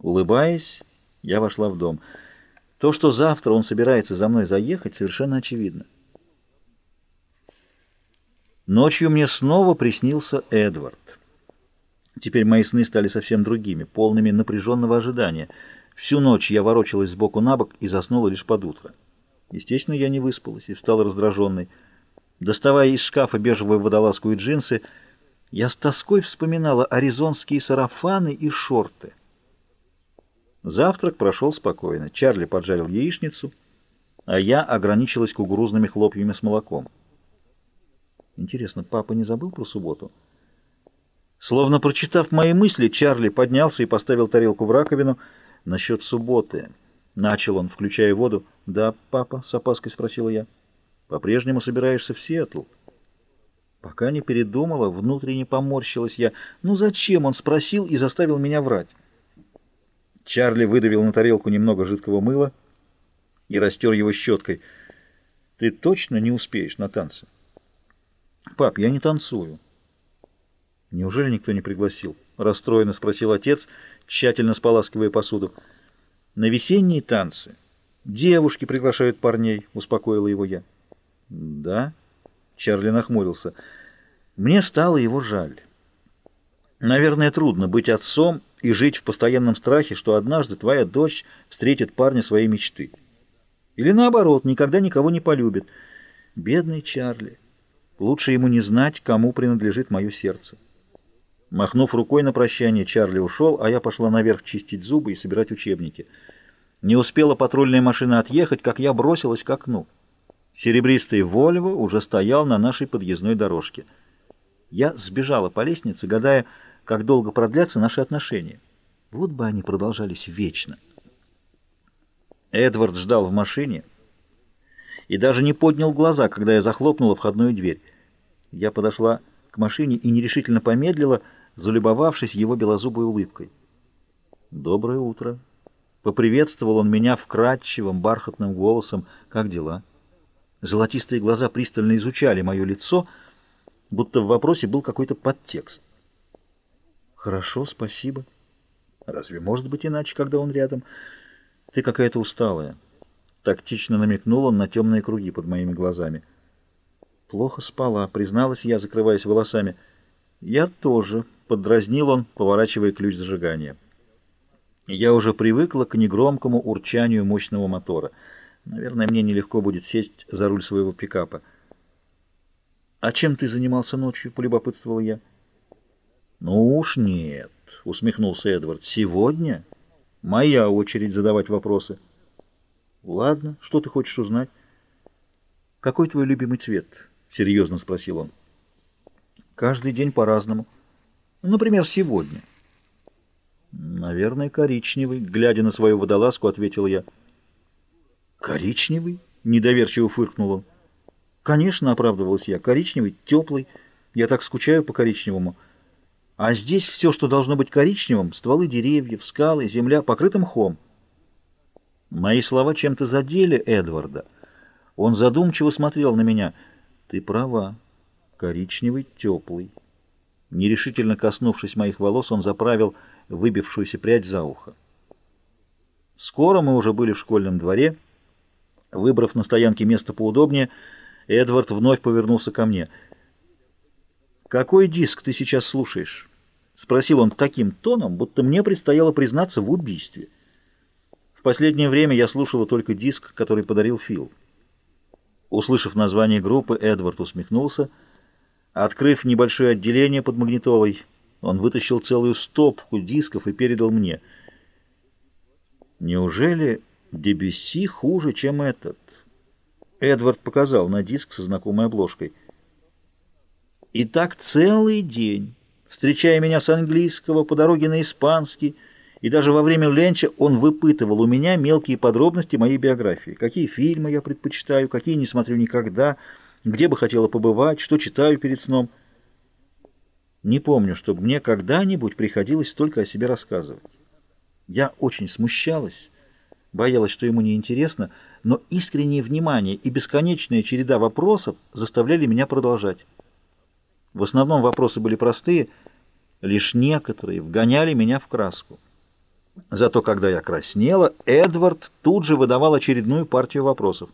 Улыбаясь, я вошла в дом. То, что завтра он собирается за мной заехать, совершенно очевидно. Ночью мне снова приснился Эдвард. Теперь мои сны стали совсем другими, полными напряженного ожидания. Всю ночь я ворочалась сбоку на бок и заснула лишь под утро. Естественно, я не выспалась и встала раздраженной. Доставая из шкафа бежевую водолазку и джинсы, я с тоской вспоминала аризонские сарафаны и шорты. Завтрак прошел спокойно. Чарли поджарил яичницу, а я ограничилась кукурузными хлопьями с молоком. Интересно, папа не забыл про субботу? Словно прочитав мои мысли, Чарли поднялся и поставил тарелку в раковину насчет субботы. Начал он, включая воду. «Да, папа?» — с опаской спросила я. «По-прежнему собираешься в Сиэтл?» Пока не передумала, внутренне поморщилась я. «Ну зачем?» — он спросил и заставил меня врать. Чарли выдавил на тарелку немного жидкого мыла и растер его щеткой. «Ты точно не успеешь на танцы?» «Пап, я не танцую». «Неужели никто не пригласил?» — расстроенно спросил отец, тщательно споласкивая посуду. «На весенние танцы девушки приглашают парней», — успокоила его я. «Да?» — Чарли нахмурился. «Мне стало его жаль». Наверное, трудно быть отцом и жить в постоянном страхе, что однажды твоя дочь встретит парня своей мечты. Или наоборот, никогда никого не полюбит. Бедный Чарли. Лучше ему не знать, кому принадлежит мое сердце. Махнув рукой на прощание, Чарли ушел, а я пошла наверх чистить зубы и собирать учебники. Не успела патрульная машина отъехать, как я бросилась к окну. Серебристый «Вольво» уже стоял на нашей подъездной дорожке. Я сбежала по лестнице, гадая, как долго продлятся наши отношения. Вот бы они продолжались вечно. Эдвард ждал в машине и даже не поднял глаза, когда я захлопнула входную дверь. Я подошла к машине и нерешительно помедлила, залюбовавшись его белозубой улыбкой. «Доброе утро!» Поприветствовал он меня вкрадчивым, бархатным голосом. «Как дела?» Золотистые глаза пристально изучали мое лицо, будто в вопросе был какой-то подтекст. Хорошо, спасибо. Разве может быть иначе, когда он рядом? Ты какая-то усталая. Тактично намекнул он на темные круги под моими глазами. Плохо спала, призналась я, закрываясь волосами. Я тоже, поддразнил он, поворачивая ключ зажигания. Я уже привыкла к негромкому урчанию мощного мотора. Наверное, мне нелегко будет сесть за руль своего пикапа. «А чем ты занимался ночью?» — полюбопытствовал я. «Ну уж нет», — усмехнулся Эдвард. «Сегодня моя очередь задавать вопросы». «Ладно, что ты хочешь узнать?» «Какой твой любимый цвет?» — серьезно спросил он. «Каждый день по-разному. Например, сегодня». «Наверное, коричневый», — глядя на свою водолазку, ответил я. «Коричневый?» — недоверчиво фыркнул он. «Конечно», — оправдывался я, — «коричневый, теплый. Я так скучаю по коричневому». А здесь все, что должно быть коричневым, стволы деревьев, скалы, земля, покрыты мхом. Мои слова чем-то задели Эдварда. Он задумчиво смотрел на меня. Ты права. Коричневый, теплый. Нерешительно коснувшись моих волос, он заправил выбившуюся прядь за ухо. Скоро мы уже были в школьном дворе. Выбрав на стоянке место поудобнее, Эдвард вновь повернулся ко мне. «Какой диск ты сейчас слушаешь?» — спросил он таким тоном, будто мне предстояло признаться в убийстве. В последнее время я слушала только диск, который подарил Фил. Услышав название группы, Эдвард усмехнулся. Открыв небольшое отделение под магнитолой, он вытащил целую стопку дисков и передал мне. Неужели Дебюсси хуже, чем этот? Эдвард показал на диск со знакомой обложкой. И так целый день. Встречая меня с английского, по дороге на испанский, и даже во время ленча он выпытывал у меня мелкие подробности моей биографии. Какие фильмы я предпочитаю, какие не смотрю никогда, где бы хотела побывать, что читаю перед сном. Не помню, чтобы мне когда-нибудь приходилось столько о себе рассказывать. Я очень смущалась, боялась, что ему неинтересно, но искреннее внимание и бесконечная череда вопросов заставляли меня продолжать. В основном вопросы были простые, лишь некоторые вгоняли меня в краску. Зато когда я краснела, Эдвард тут же выдавал очередную партию вопросов.